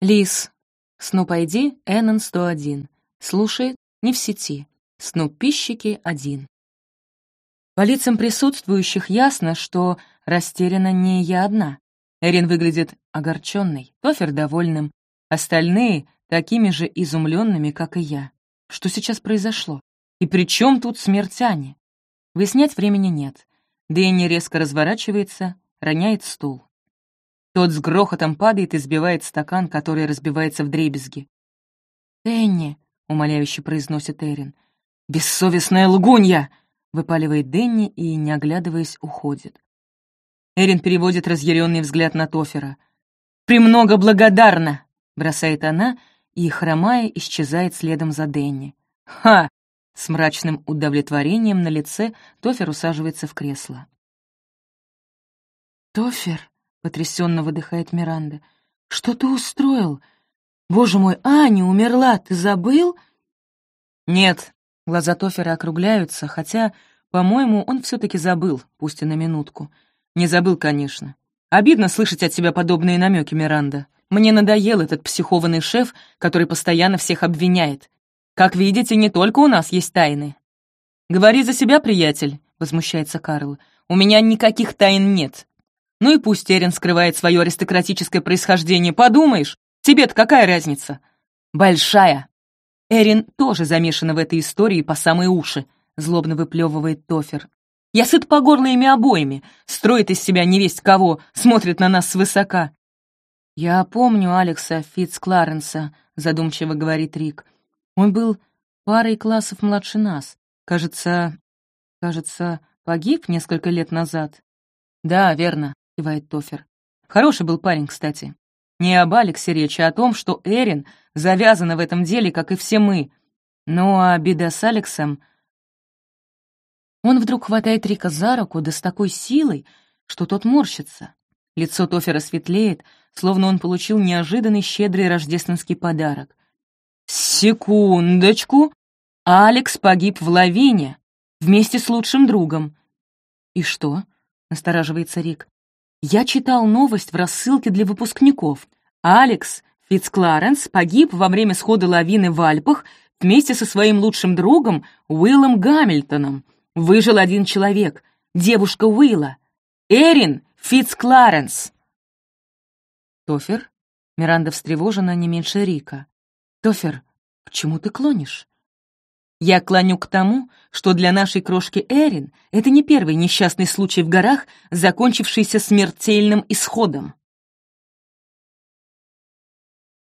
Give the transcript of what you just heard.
Лис. Снуп ID Эннон 101. Слушает, не в сети. Снуппищики один. По лицам присутствующих ясно, что растеряна не я одна. Эрин выглядит огорченной, Тофер довольным, остальные — такими же изумленными, как и я. Что сейчас произошло? И при чем тут смерть Ани? Выяснять времени нет. Дэнни резко разворачивается, роняет стул. Тот с грохотом падает и сбивает стакан, который разбивается в дребезги. «Дэнни», — умоляюще произносит Эрин. «Бессовестная лгунья!» — выпаливает Дэнни и, не оглядываясь, уходит. Эрин переводит разъяренный взгляд на Тофера. «Премного благодарна!» — бросает она и, хромая, исчезает следом за Дэнни. «Ха!» — с мрачным удовлетворением на лице Тофер усаживается в кресло. «Тофер!» — потрясенно выдыхает Миранда. «Что ты устроил? Боже мой, Аня умерла, ты забыл?» «Нет», — глаза Тофера округляются, хотя, по-моему, он все таки забыл, пусть и на минутку. Не забыл, конечно. Обидно слышать от тебя подобные намеки, Миранда. Мне надоел этот психованный шеф, который постоянно всех обвиняет. Как видите, не только у нас есть тайны. «Говори за себя, приятель», — возмущается Карл. «У меня никаких тайн нет. Ну и пусть Эрин скрывает свое аристократическое происхождение, подумаешь, тебе-то какая разница? Большая. Эрин тоже замешана в этой истории по самые уши, злобно выплевывает Тофер. Я сыт по горло ими обоими, строит из себя невесть кого, смотрит на нас свысока. «Я помню Алекса Фитц-Кларенса», — задумчиво говорит Рик. «Он был парой классов младше нас. Кажется, кажется, погиб несколько лет назад». «Да, верно кивает Тофер. Хороший был парень, кстати. Не об Алексе речь, а о том, что Эрин завязана в этом деле, как и все мы. Ну а беда с Алексом... Он вдруг хватает Рика за руку, да с такой силой, что тот морщится. Лицо Тофера светлеет, словно он получил неожиданный щедрый рождественский подарок. «Секундочку! Алекс погиб в лавине вместе с лучшим другом». «И что?» — настораживается Рик. Я читал новость в рассылке для выпускников. Алекс Фицкларенс погиб во время схода лавины в Альпах вместе со своим лучшим другом Уиллом Гамильтоном. Выжил один человек, девушка Уилла, Эрин Фицкларенс. Тофер? Миранда встревожена не меньше Рика. Тофер, к чему ты клонишь? Я клоню к тому, что для нашей крошки Эрин это не первый несчастный случай в горах, закончившийся смертельным исходом.